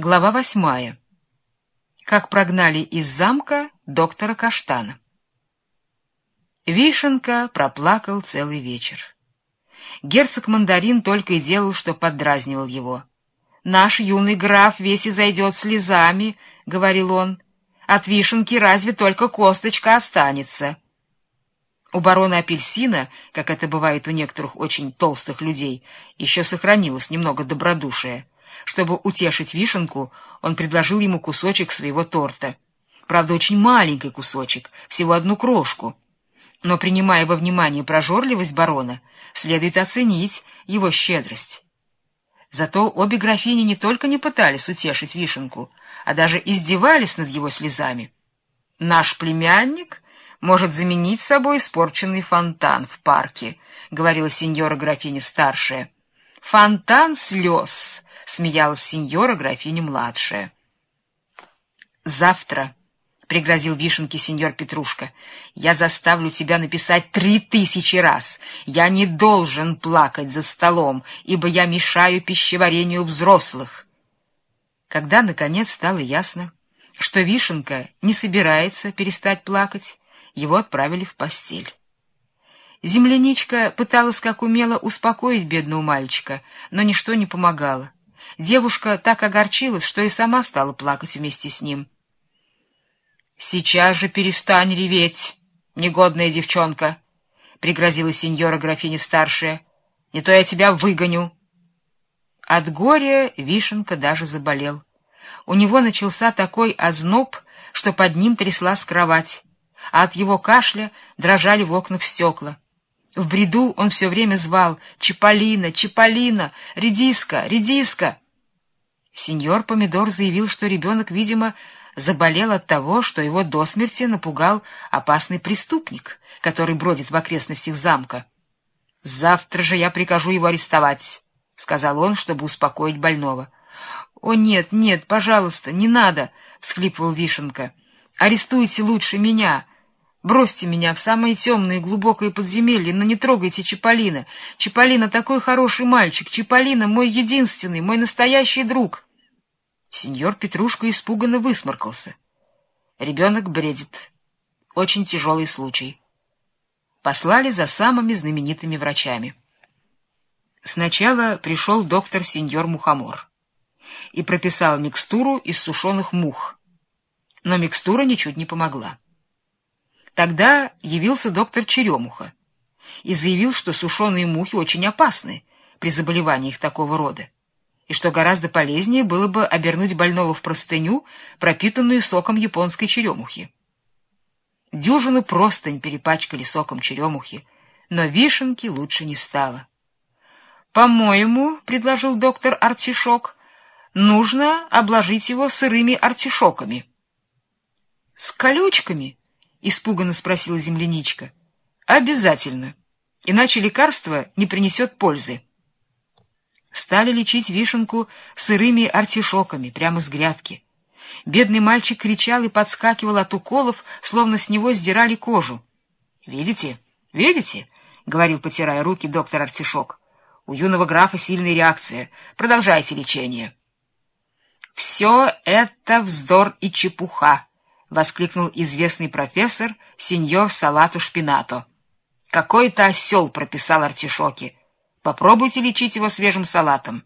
Глава восьмая. Как прогнали из замка доктора Каштана. Вишенка проплакал целый вечер. Герцог Мандарин только и делал, что поддразнивал его. «Наш юный граф весь и зайдет слезами», — говорил он. «От вишенки разве только косточка останется». У барона Апельсина, как это бывает у некоторых очень толстых людей, еще сохранилось немного добродушия. Чтобы утешить вишенку, он предложил ему кусочек своего торта. Правда, очень маленький кусочек, всего одну крошку. Но, принимая во внимание прожорливость барона, следует оценить его щедрость. Зато обе графини не только не пытались утешить вишенку, а даже издевались над его слезами. «Наш племянник может заменить собой испорченный фонтан в парке», — говорила сеньора графиня старшая. «Фонтан слез», — смеялась сеньора графиня-младшая. «Завтра», — пригрозил Вишенке сеньор Петрушка, — «я заставлю тебя написать три тысячи раз. Я не должен плакать за столом, ибо я мешаю пищеварению взрослых». Когда, наконец, стало ясно, что Вишенка не собирается перестать плакать, его отправили в постель. Земляничка пыталась как умела успокоить бедного мальчика, но ничто не помогало. Девушка так огорчилась, что и сама стала плакать вместе с ним. «Сейчас же перестань реветь, негодная девчонка!» — пригрозила сеньора графиня старшая. «Не то я тебя выгоню!» От горя Вишенка даже заболел. У него начался такой озноб, что под ним тряслась кровать, а от его кашля дрожали в окнах стекла. В бреду он все время звал «Чиполлино! Чиполлино! Редиска! Редиска!» Сеньор Помидор заявил, что ребенок, видимо, заболел от того, что его до смерти напугал опасный преступник, который бродит в окрестностях замка. «Завтра же я прикажу его арестовать», — сказал он, чтобы успокоить больного. «О, нет, нет, пожалуйста, не надо», — всхлипывал Вишенка. «Арестуйте лучше меня». Бросьте меня в самое темное и глубокое подземелье, но не трогайте Чиполлино. Чиполлино такой хороший мальчик. Чиполлино мой единственный, мой настоящий друг. Сеньор Петрушка испуганно высморкался. Ребенок бредит. Очень тяжелый случай. Послали за самыми знаменитыми врачами. Сначала пришел доктор сеньор Мухомор и прописал микстуру из сушеных мух. Но микстура ничуть не помогла. Тогда явился доктор Черемуха и заявил, что сушеные мухи очень опасны при заболеваниях такого рода, и что гораздо полезнее было бы обернуть больного в простыню, пропитанную соком японской черемухи. Дюжину простынь перепачкали соком черемухи, но вишенки лучше не стало. «По-моему, — предложил доктор Артишок, — нужно обложить его сырыми артишоками». «С колючками?» — испуганно спросила земляничка. — Обязательно. Иначе лекарство не принесет пользы. Стали лечить вишенку сырыми артишоками прямо с грядки. Бедный мальчик кричал и подскакивал от уколов, словно с него сдирали кожу. — Видите? Видите? — говорил, потирая руки доктор Артишок. — У юного графа сильная реакция. Продолжайте лечение. — Все это вздор и чепуха, — воскликнул известный профессор сеньор Салату Шпинато. «Какой-то осел прописал артишоки. Попробуйте лечить его свежим салатом».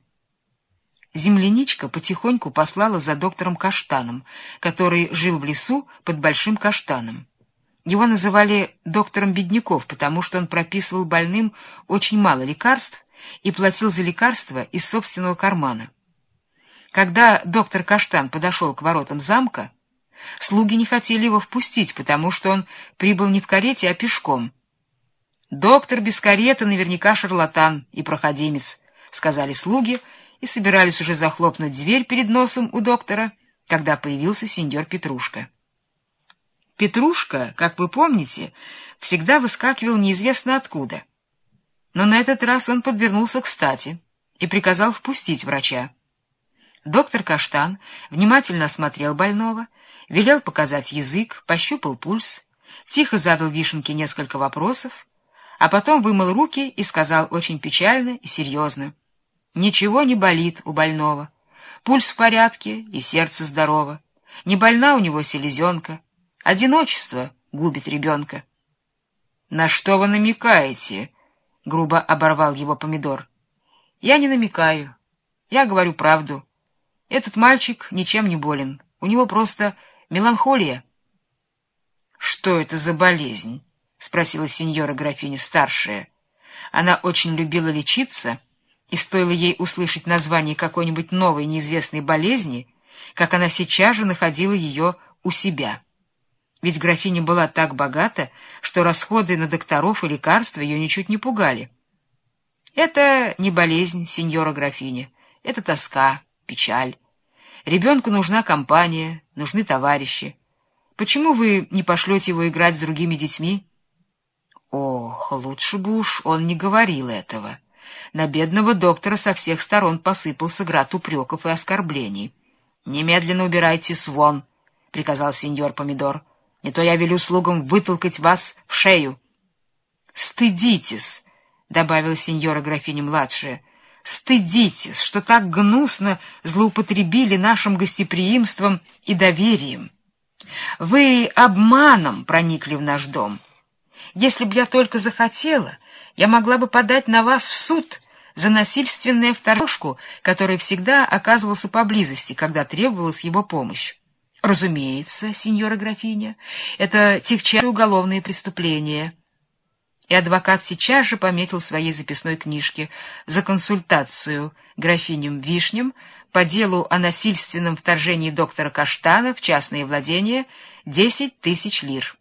Земляничка потихоньку послала за доктором Каштаном, который жил в лесу под Большим Каштаном. Его называли доктором бедняков, потому что он прописывал больным очень мало лекарств и платил за лекарства из собственного кармана. Когда доктор Каштан подошел к воротам замка, Слуги не хотели его впустить, потому что он прибыл не в карете, а пешком. «Доктор без кареты наверняка шарлатан и проходимец», — сказали слуги, и собирались уже захлопнуть дверь перед носом у доктора, когда появился сеньор Петрушка. Петрушка, как вы помните, всегда выскакивал неизвестно откуда. Но на этот раз он подвернулся кстати и приказал впустить врача. Доктор Каштан внимательно осмотрел больного — велел показать язык, пощупал пульс, тихо задал Вишенке несколько вопросов, а потом вымыл руки и сказал очень печально и серьезно. «Ничего не болит у больного. Пульс в порядке и сердце здорово. Не больна у него селезенка. Одиночество губит ребенка. — На что вы намекаете? — грубо оборвал его помидор. — Я не намекаю. Я говорю правду. Этот мальчик ничем не болен. У него просто меланхолия. — Что это за болезнь? — спросила сеньора графиня старшая. Она очень любила лечиться, и стоило ей услышать название какой-нибудь новой неизвестной болезни, как она сейчас же находила ее у себя. Ведь графиня была так богата, что расходы на докторов и лекарства ее ничуть не пугали. Это не болезнь, сеньора графиня, это тоска, печаль. Ребенку нужна компания, нужны товарищи. Почему вы не пошлете его играть с другими детьми? Ох, лучше бы уж он не говорил этого. На бедного доктора со всех сторон посыпался град упреков и оскорблений. — Немедленно убирайтесь вон, — приказал сеньор Помидор. — Не то я велю слугам вытолкать вас в шею. — Стыдитесь, — добавила сеньора графиня-младшая, — стыдитесь, что так гнусно злоупотребили нашим гостеприимством и доверием. Вы обманом проникли в наш дом. — если б я только захотела, я могла бы подать на вас в суд за насильственное вторжку, который всегда оказывался поблизости, когда требовалась его помощь. Разумеется, сеньора графиня, это тягчайшее уголовное преступление. И адвокат сейчас же пометил в своей записной книжке за консультацию графиням Вишням по делу о насильственном вторжении доктора Каштана в частные владения десять тысяч лир.